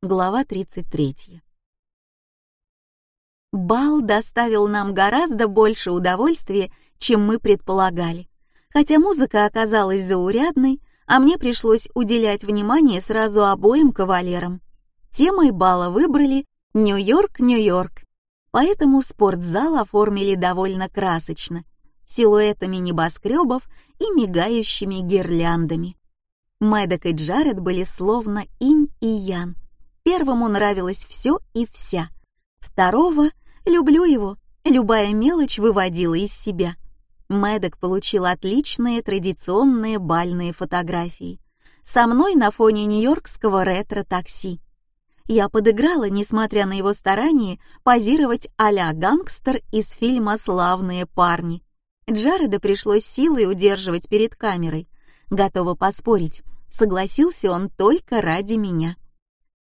Глава 33. Бал доставил нам гораздо больше удовольствия, чем мы предполагали. Хотя музыка оказалась заурядной, а мне пришлось уделять внимание сразу обоим кавалерам. Темой бала выбрали «Нью-Йорк, Нью-Йорк», поэтому спортзал оформили довольно красочно, силуэтами небоскребов и мигающими гирляндами. Мэддок и Джаред были словно инь и ян — Первому нравилось все и вся. Второго — люблю его. Любая мелочь выводила из себя. Мэддок получил отличные традиционные бальные фотографии. Со мной на фоне нью-йоркского ретро-такси. Я подыграла, несмотря на его старания, позировать а-ля гангстер из фильма «Славные парни». Джареда пришлось силой удерживать перед камерой. Готова поспорить, согласился он только ради меня.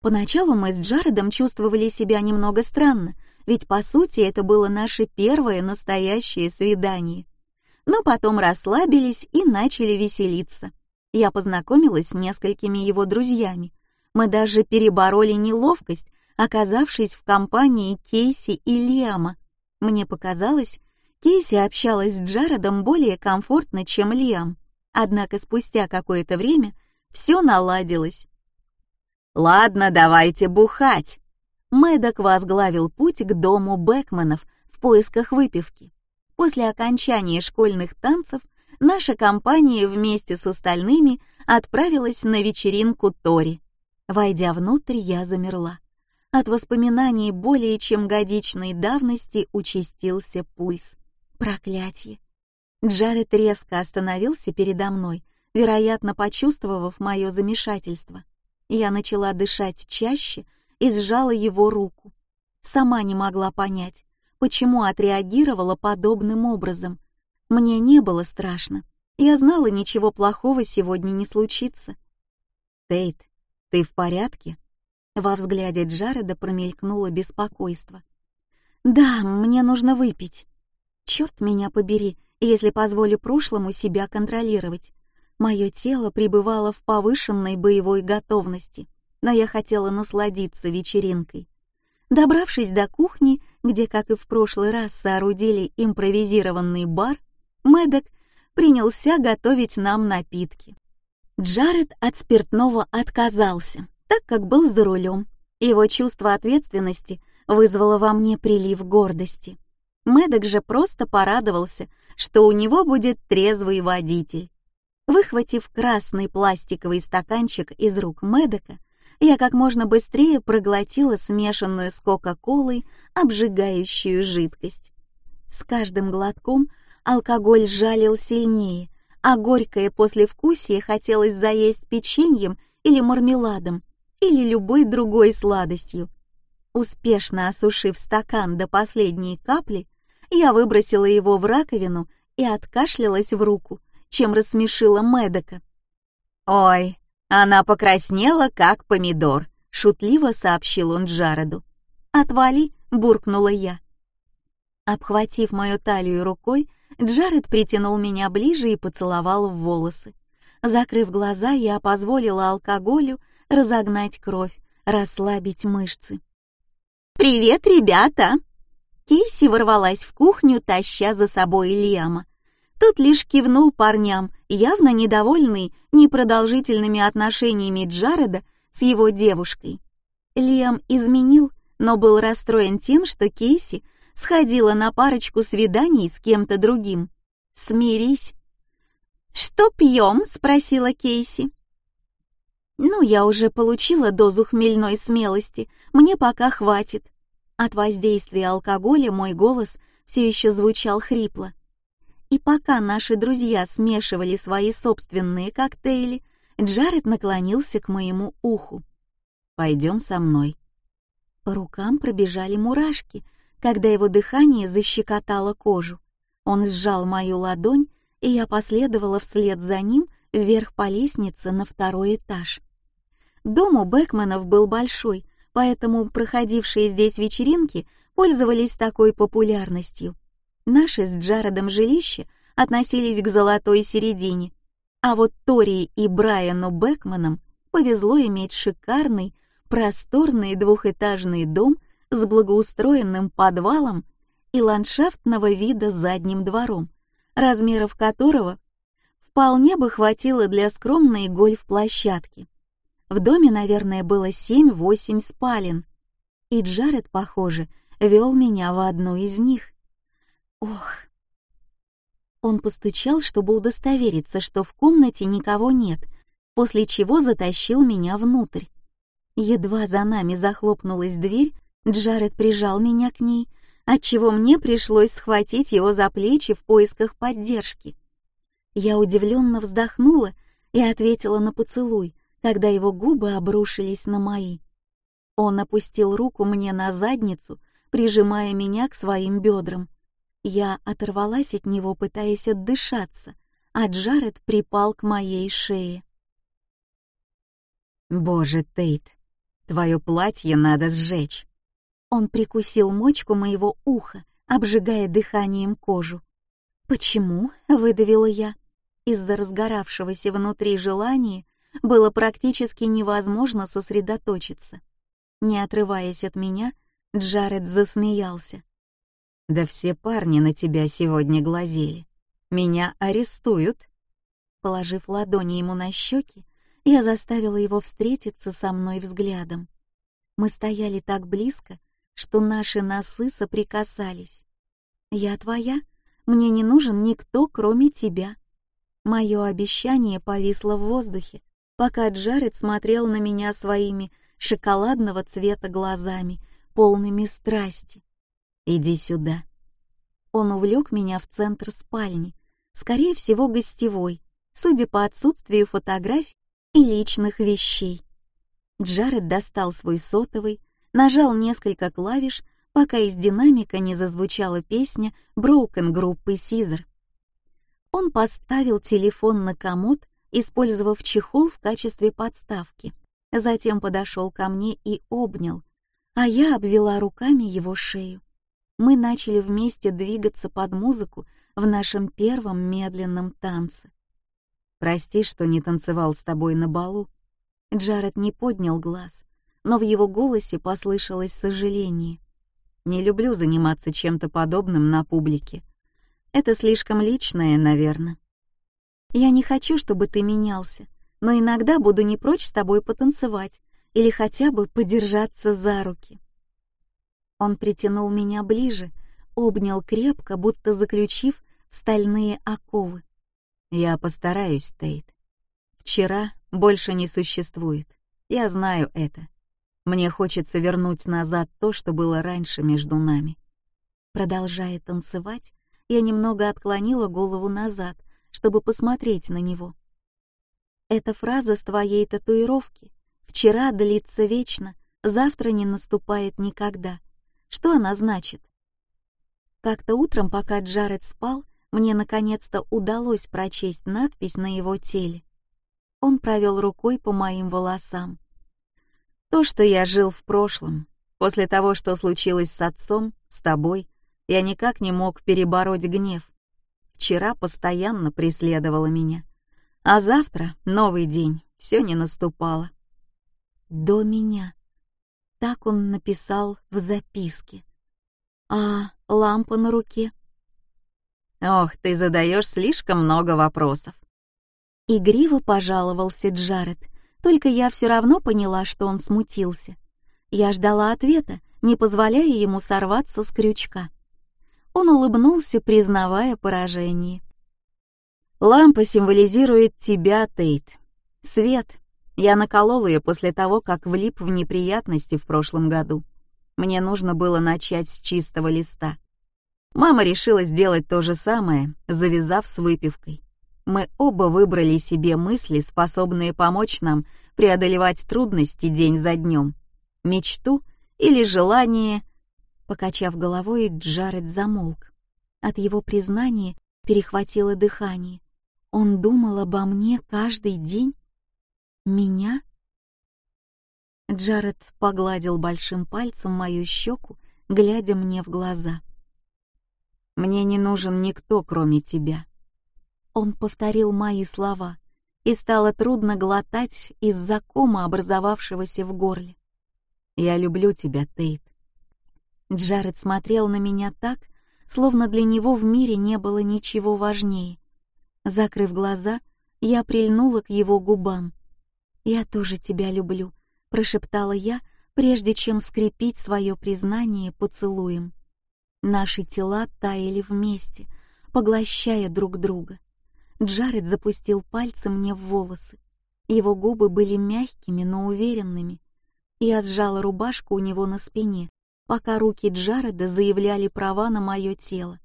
Поначалу мы с Джаредом чувствовали себя немного странно, ведь по сути это было наше первое настоящее свидание. Но потом расслабились и начали веселиться. Я познакомилась с несколькими его друзьями. Мы даже перебороли неловкость, оказавшись в компании Кейси и Лиама. Мне показалось, Кейси общалась с Джаредом более комфортно, чем Лиам. Однако спустя какое-то время все наладилось. «Ладно, давайте бухать!» Мэддок возглавил путь к дому Бэкманов в поисках выпивки. После окончания школьных танцев наша компания вместе с остальными отправилась на вечеринку Тори. Войдя внутрь, я замерла. От воспоминаний более чем годичной давности участился пульс. Проклятие! Джаред резко остановился передо мной, вероятно, почувствовав мое замешательство. Я начала дышать чаще и сжала его руку. Сама не могла понять, почему отреагировала подобным образом. Мне не было страшно. Я знала, ничего плохого сегодня не случится. «Тейт, ты в порядке?» Во взгляде Джареда промелькнуло беспокойство. «Да, мне нужно выпить. Черт меня побери, если позволю прошлому себя контролировать. Мое тело пребывало в повышенной боевой готовности, но я хотела насладиться вечеринкой. Добравшись до кухни, где, как и в прошлый раз, соорудили импровизированный бар, Мэддок принялся готовить нам напитки. Джаред от спиртного отказался, так как был за рулем. Его чувство ответственности вызвало во мне прилив гордости. Мэддок же просто порадовался, что у него будет трезвый водитель. Выхватив красный пластиковый стаканчик из рук Медока, я как можно быстрее проглотила смешанную с Кока-Колой обжигающую жидкость. С каждым глотком алкоголь жалил сильнее, а горькое послевкусие хотелось заесть печеньем или мармеладом, или любой другой сладостью. Успешно осушив стакан до последней капли, я выбросила его в раковину и откашлялась в руку, чем рассмешила Мэдока. «Ой, она покраснела, как помидор», — шутливо сообщил он Джареду. «Отвали», — буркнула я. Обхватив мою талию рукой, Джаред притянул меня ближе и поцеловал в волосы. Закрыв глаза, я позволила алкоголю разогнать кровь, расслабить мышцы. «Привет, ребята!» Кейси ворвалась в кухню, таща за собой Лиама. Тот лишь кивнул парням, явно недовольный непродолжительными отношениями Джареда с его девушкой. Лиам изменил, но был расстроен тем, что Кейси сходила на парочку свиданий с кем-то другим. «Смирись!» «Что пьем?» — спросила Кейси. «Ну, я уже получила дозу хмельной смелости, мне пока хватит». От воздействия алкоголя мой голос все еще звучал хрипло. И пока наши друзья смешивали свои собственные коктейли, Джаред наклонился к моему уху. «Пойдем со мной». По рукам пробежали мурашки, когда его дыхание защекотало кожу. Он сжал мою ладонь, и я последовала вслед за ним вверх по лестнице на второй этаж. Дом у Бэкманов был большой, поэтому проходившие здесь вечеринки пользовались такой популярностью. Наши с Джаредом жилища относились к золотой середине, а вот Тори и Брайану Бэкманам повезло иметь шикарный, просторный двухэтажный дом с благоустроенным подвалом и ландшафтного вида задним двором, размеров которого вполне бы хватило для скромной гольф-площадки. В доме, наверное, было семь-восемь спален, и Джаред, похоже, вел меня в одну из них. Он постучал, чтобы удостовериться, что в комнате никого нет, после чего затащил меня внутрь. Едва за нами захлопнулась дверь, Джаред прижал меня к ней, отчего мне пришлось схватить его за плечи в поисках поддержки. Я удивленно вздохнула и ответила на поцелуй, когда его губы обрушились на мои. Он опустил руку мне на задницу, прижимая меня к своим бедрам. Я оторвалась от него, пытаясь отдышаться, а Джаред припал к моей шее. «Боже, Тейт, твое платье надо сжечь!» Он прикусил мочку моего уха, обжигая дыханием кожу. «Почему?» — выдавила я. Из-за разгоравшегося внутри желания было практически невозможно сосредоточиться. Не отрываясь от меня, Джаред засмеялся. «Да все парни на тебя сегодня глазели. Меня арестуют». Положив ладони ему на щеки, я заставила его встретиться со мной взглядом. Мы стояли так близко, что наши носы соприкасались. «Я твоя, мне не нужен никто, кроме тебя». Мое обещание повисло в воздухе, пока Джаред смотрел на меня своими шоколадного цвета глазами, полными страсти. «Иди сюда». Он увлек меня в центр спальни, скорее всего, гостевой, судя по отсутствию фотографий и личных вещей. Джаред достал свой сотовый, нажал несколько клавиш, пока из динамика не зазвучала песня Broken группы Caesar. Он поставил телефон на комод, использовав чехол в качестве подставки. Затем подошел ко мне и обнял, а я обвела руками его шею. Мы начали вместе двигаться под музыку в нашем первом медленном танце. «Прости, что не танцевал с тобой на балу». Джаред не поднял глаз, но в его голосе послышалось сожаление. «Не люблю заниматься чем-то подобным на публике. Это слишком личное, наверное». «Я не хочу, чтобы ты менялся, но иногда буду не прочь с тобой потанцевать или хотя бы подержаться за руки». Он притянул меня ближе, обнял крепко, будто заключив стальные оковы. «Я постараюсь, Тейт. Вчера больше не существует. Я знаю это. Мне хочется вернуть назад то, что было раньше между нами. Продолжая танцевать, я немного отклонила голову назад, чтобы посмотреть на него. Эта фраза с твоей татуировки «Вчера длится вечно, завтра не наступает никогда». Что она значит? Как-то утром, пока Джаред спал, мне наконец-то удалось прочесть надпись на его теле. Он провел рукой по моим волосам. То, что я жил в прошлом, после того, что случилось с отцом, с тобой, я никак не мог перебороть гнев. Вчера постоянно преследовало меня. А завтра, новый день, все не наступало. До меня. Так он написал в записке. А лампа на руке? Ох, ты задаешь слишком много вопросов. Игриво пожаловался Джаред, только я все равно поняла, что он смутился. Я ждала ответа, не позволяя ему сорваться с крючка. Он улыбнулся, признавая поражение. «Лампа символизирует тебя, Тейт. Свет. Я наколол ее после того, как влип в неприятности в прошлом году. Мне нужно было начать с чистого листа. Мама решила сделать то же самое, завязав с выпивкой мы оба выбрали себе мысли, способные помочь нам преодолевать трудности день за днем. Мечту или желание... Покачав головой, Джаред замолк. От его признания перехватило дыхание. Он думал обо мне каждый день? Меня? Джаред погладил большим пальцем мою щеку, глядя мне в глаза. «Мне не нужен никто, кроме тебя. Он повторил мои слова, и стало трудно глотать из-за кома, образовавшегося в горле. Я люблю тебя, Тейт. Джаред смотрел на меня так, словно для него в мире не было ничего важнее. Закрыв глаза, я прильнула к его губам. «Я тоже тебя люблю», — прошептала я, прежде чем скрепить свое признание поцелуем. Наши тела таяли вместе, поглощая друг друга. Джаред запустил пальцы мне в волосы. Его губы были мягкими, но уверенными. Я сжала рубашку у него на спине, пока руки Джареда заявляли права на мое тело.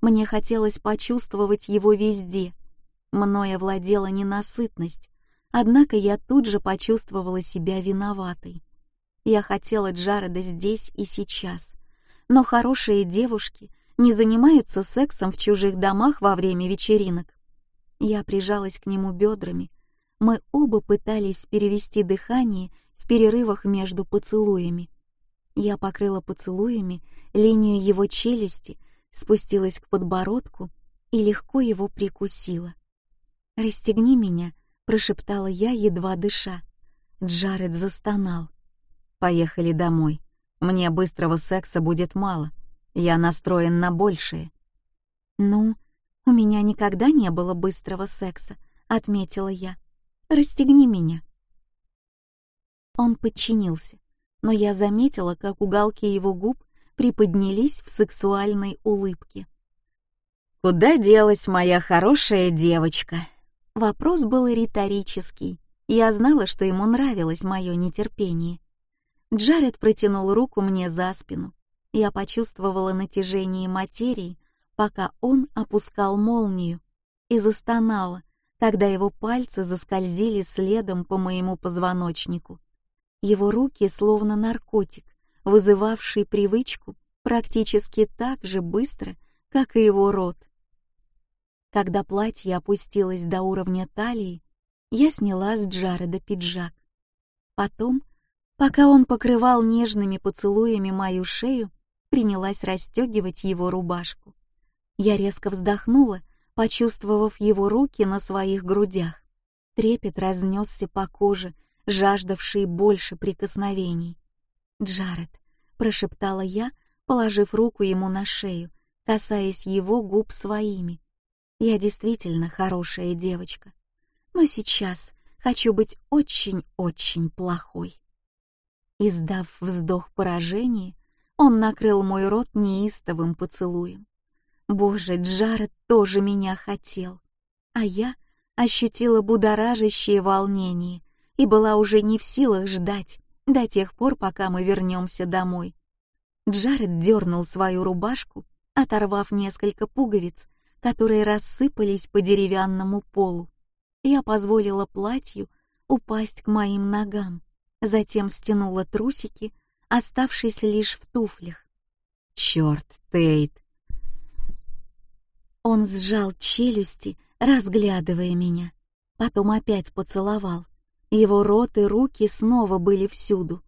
Мне хотелось почувствовать его везде. Мною овладела ненасытность, однако я тут же почувствовала себя виноватой. Я хотела Джареда здесь и сейчас, но хорошие девушки не занимаются сексом в чужих домах во время вечеринок. Я прижалась к нему бедрами. Мы оба пытались перевести дыхание в перерывах между поцелуями. Я покрыла поцелуями линию его челюсти, спустилась к подбородку и легко его прикусила. «Расстегни меня», — прошептала я, едва дыша. Джаред застонал. «Поехали домой. Мне быстрого секса будет мало. Я настроен на большее». «Ну, у меня никогда не было быстрого секса», — отметила я. «Расстегни меня». Он подчинился, но я заметила, как уголки его губ приподнялись в сексуальной улыбке. «Куда делась моя хорошая девочка?» Вопрос был риторический. Я знала, что ему нравилось мое нетерпение. Джаред протянул руку мне за спину. Я почувствовала натяжение материи, пока он опускал молнию, и застонала, когда его пальцы заскользили следом по моему позвоночнику. Его руки словно наркотик, вызывавший привычку практически так же быстро, как и его рот. Когда платье опустилось до уровня талии, я сняла с Джареда пиджак. Потом Пока он покрывал нежными поцелуями мою шею, принялась расстегивать его рубашку. Я резко вздохнула, почувствовав его руки на своих грудях. Трепет разнесся по коже, жаждавший больше прикосновений. «Джаред», — прошептала я, положив руку ему на шею, касаясь его губ своими. «Я действительно хорошая девочка, но сейчас хочу быть очень-очень плохой». Издав вздох поражения, он накрыл мой рот неистовым поцелуем. Боже, Джаред тоже меня хотел. А я ощутила будоражащее волнение и была уже не в силах ждать до тех пор, пока мы вернемся домой. Джаред дернул свою рубашку, оторвав несколько пуговиц, которые рассыпались по деревянному полу. Я позволила платью упасть к моим ногам затем стянула трусики, оставшись лишь в туфлях. Черт, Тейт! Он сжал челюсти, разглядывая меня, потом опять поцеловал. Его рот и руки снова были всюду.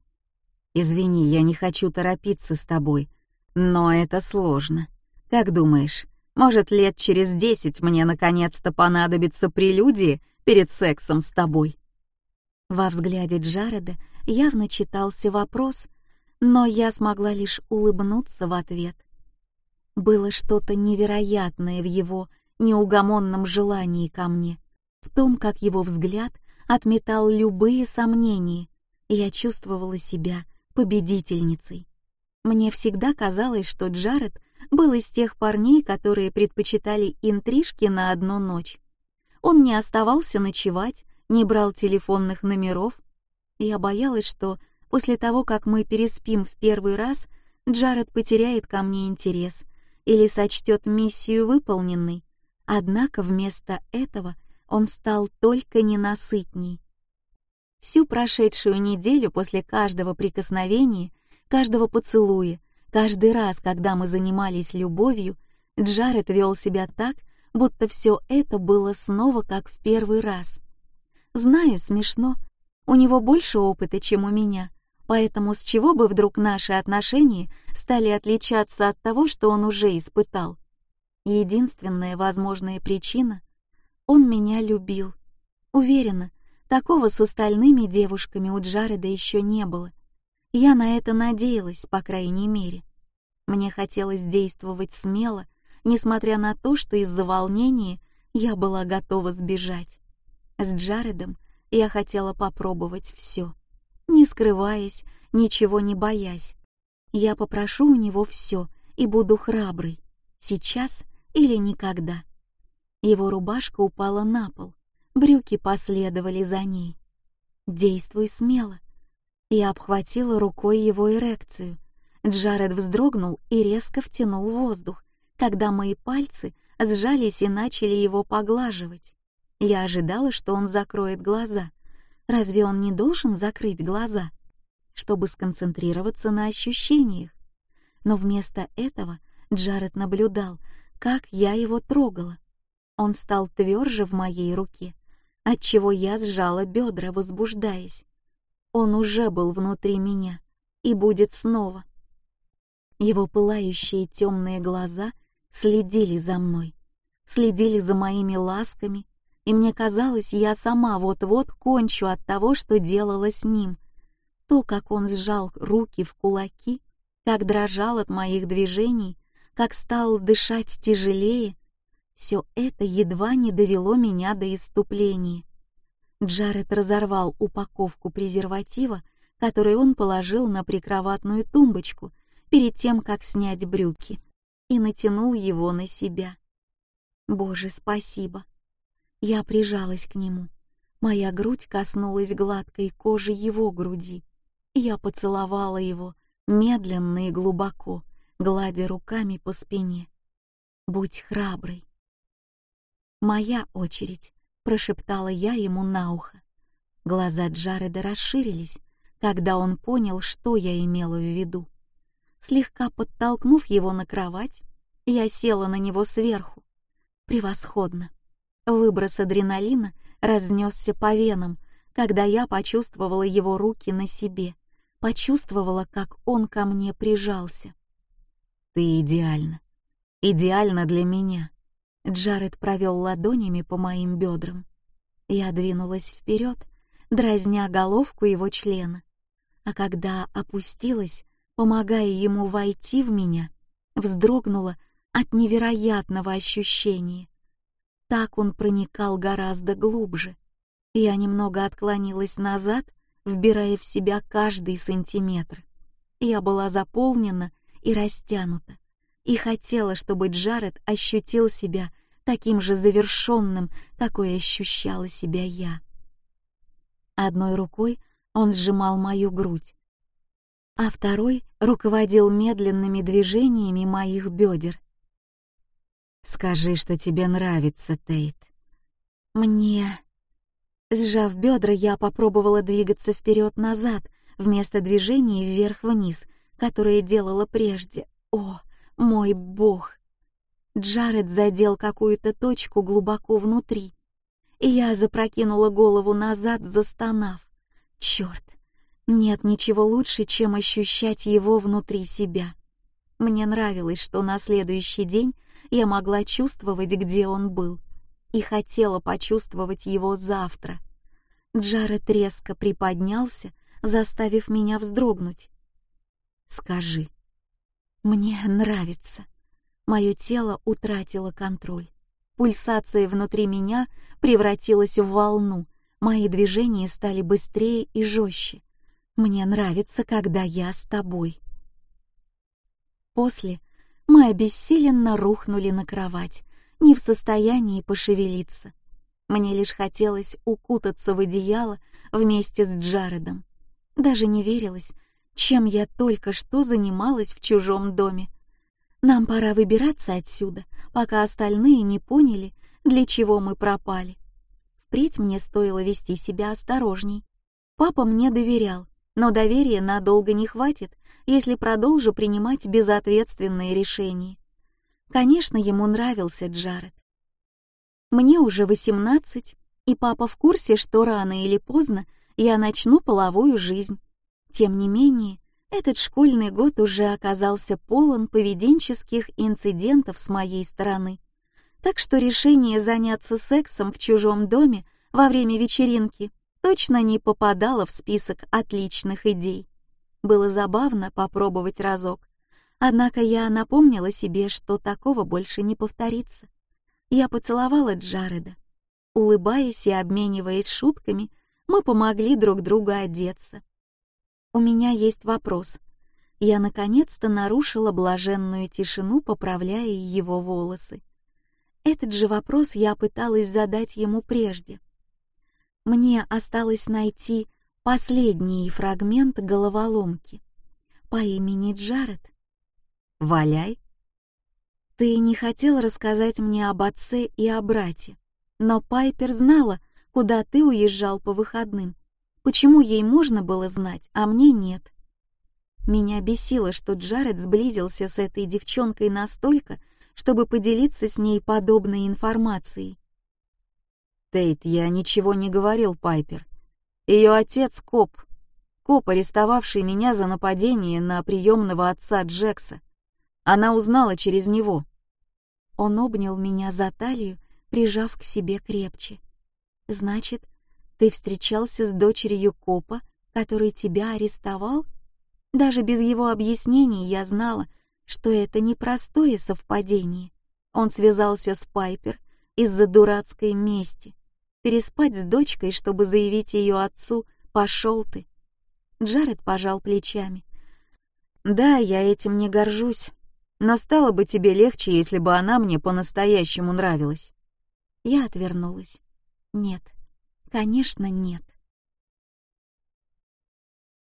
«Извини, я не хочу торопиться с тобой, но это сложно. Как думаешь, может, лет через десять мне наконец-то понадобится прелюдии перед сексом с тобой?» Во взгляде Джареда явно читался вопрос, но я смогла лишь улыбнуться в ответ. Было что-то невероятное в его неугомонном желании ко мне, в том, как его взгляд отметал любые сомнения, и я чувствовала себя победительницей. Мне всегда казалось, что Джаред был из тех парней, которые предпочитали интрижки на одну ночь. Он не оставался ночевать, не брал телефонных номеров. Я боялась, что после того, как мы переспим в первый раз, Джаред потеряет ко мне интерес или сочтет миссию выполненной. Однако вместо этого он стал только ненасытней. Всю прошедшую неделю после каждого прикосновения, каждого поцелуя, каждый раз, когда мы занимались любовью, Джаред вел себя так, будто все это было снова как в первый раз. Знаю, смешно. У него больше опыта, чем у меня, поэтому с чего бы вдруг наши отношения стали отличаться от того, что он уже испытал? Единственная возможная причина — он меня любил. Уверена, такого с остальными девушками у Джареда еще не было. Я на это надеялась, по крайней мере. Мне хотелось действовать смело, несмотря на то, что из-за волнения я была готова сбежать. С Джаредом я хотела попробовать все, не скрываясь, ничего не боясь. Я попрошу у него все и буду храброй, сейчас или никогда. Его рубашка упала на пол, брюки последовали за ней. Действуй смело. Я обхватила рукой его эрекцию. Джаред вздрогнул и резко втянул воздух, когда мои пальцы сжались и начали его поглаживать. Я ожидала, что он закроет глаза. Разве он не должен закрыть глаза, чтобы сконцентрироваться на ощущениях? Но вместо этого Джаред наблюдал, как я его трогала. Он стал тверже в моей руке, отчего я сжала бедра, возбуждаясь. Он уже был внутри меня и будет снова. Его пылающие темные глаза следили за мной, следили за моими ласками, и мне казалось, я сама вот-вот кончу от того, что делала с ним. То, как он сжал руки в кулаки, как дрожал от моих движений, как стал дышать тяжелее, все это едва не довело меня до иступления. Джаред разорвал упаковку презерватива, который он положил на прикроватную тумбочку перед тем, как снять брюки, и натянул его на себя. Боже, спасибо. Я прижалась к нему. Моя грудь коснулась гладкой кожи его груди. Я поцеловала его медленно и глубоко, гладя руками по спине. Будь храброй. Моя очередь, прошептала я ему на ухо. Глаза Джареда расширились, когда он понял, что я имела в виду. Слегка подтолкнув его на кровать, я села на него сверху. Превосходно. Выброс адреналина разнесся по венам, когда я почувствовала его руки на себе, почувствовала, как он ко мне прижался. Ты идеальна, идеальна для меня. Джаред провел ладонями по моим бедрам. Я двинулась вперед, дразня головку его члена, а когда опустилась, помогая ему войти в меня, вздрогнула от невероятного ощущения. Так он проникал гораздо глубже. Я немного отклонилась назад, вбирая в себя каждый сантиметр. Я была заполнена и растянута, и хотела, чтобы Джаред ощутил себя таким же завершенным, какой ощущала себя я. Одной рукой он сжимал мою грудь, а второй руководил медленными движениями моих бедер. Скажи, что тебе нравится, Тейт. Мне... Сжав бедра, я попробовала двигаться вперед-назад, вместо движения вверх-вниз, которое делала прежде. О, мой бог! Джаред задел какую-то точку глубоко внутри, и я запрокинула голову назад, застонав. Черт! Нет ничего лучше, чем ощущать его внутри себя. Мне нравилось, что на следующий день я могла чувствовать, где он был, и хотела почувствовать его завтра. Джаред резко приподнялся, заставив меня вздрогнуть. «Скажи». «Мне нравится». Мое тело утратило контроль. Пульсация внутри меня превратилась в волну, мои движения стали быстрее и жестче. Мне нравится, когда я с тобой. После мы обессиленно рухнули на кровать, не в состоянии пошевелиться. Мне лишь хотелось укутаться в одеяло вместе с Джаредом. Даже не верилось, чем я только что занималась в чужом доме. Нам пора выбираться отсюда, пока остальные не поняли, для чего мы пропали. Впредь мне стоило вести себя осторожней. Папа мне доверял, но доверия надолго не хватит, если продолжу принимать безответственные решения. Конечно, ему нравился Джаред. Мне уже 18, и папа в курсе, что рано или поздно я начну половую жизнь. Тем не менее, этот школьный год уже оказался полон поведенческих инцидентов с моей стороны. Так что решение заняться сексом в чужом доме во время вечеринки точно не попадало в список отличных идей. Было забавно попробовать разок. Однако я напомнила себе, что такого больше не повторится. Я поцеловала Джареда. Улыбаясь и обмениваясь шутками, мы помогли друг другу одеться. «У меня есть вопрос». Я наконец-то нарушила блаженную тишину, поправляя его волосы. Этот же вопрос я пыталась задать ему прежде. Мне осталось найти последний фрагмент головоломки по имени Джаред. Валяй. Ты не хотел рассказать мне об отце и о брате, но Пайпер знала, куда ты уезжал по выходным. Почему ей можно было знать, а мне нет? Меня бесило, что Джаред сблизился с этой девчонкой настолько, чтобы поделиться с ней подобной информацией. Тейт, я ничего не говорил, Пайпер. Ее отец — коп. Коп, арестовавший меня за нападение на приемного отца Джекса. Она узнала через него. Он обнял меня за талию, прижав к себе крепче. «Значит, ты встречался с дочерью копа, который тебя арестовал?» Даже без его объяснений я знала, что это непростое совпадение. Он связался с Пайпер из-за дурацкой мести переспать с дочкой, чтобы заявить ее отцу «пошел ты». Джаред пожал плечами. «Да, я этим не горжусь, но стало бы тебе легче, если бы она мне по-настоящему нравилась». Я отвернулась. «Нет, конечно, нет».